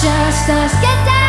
just us. Get down.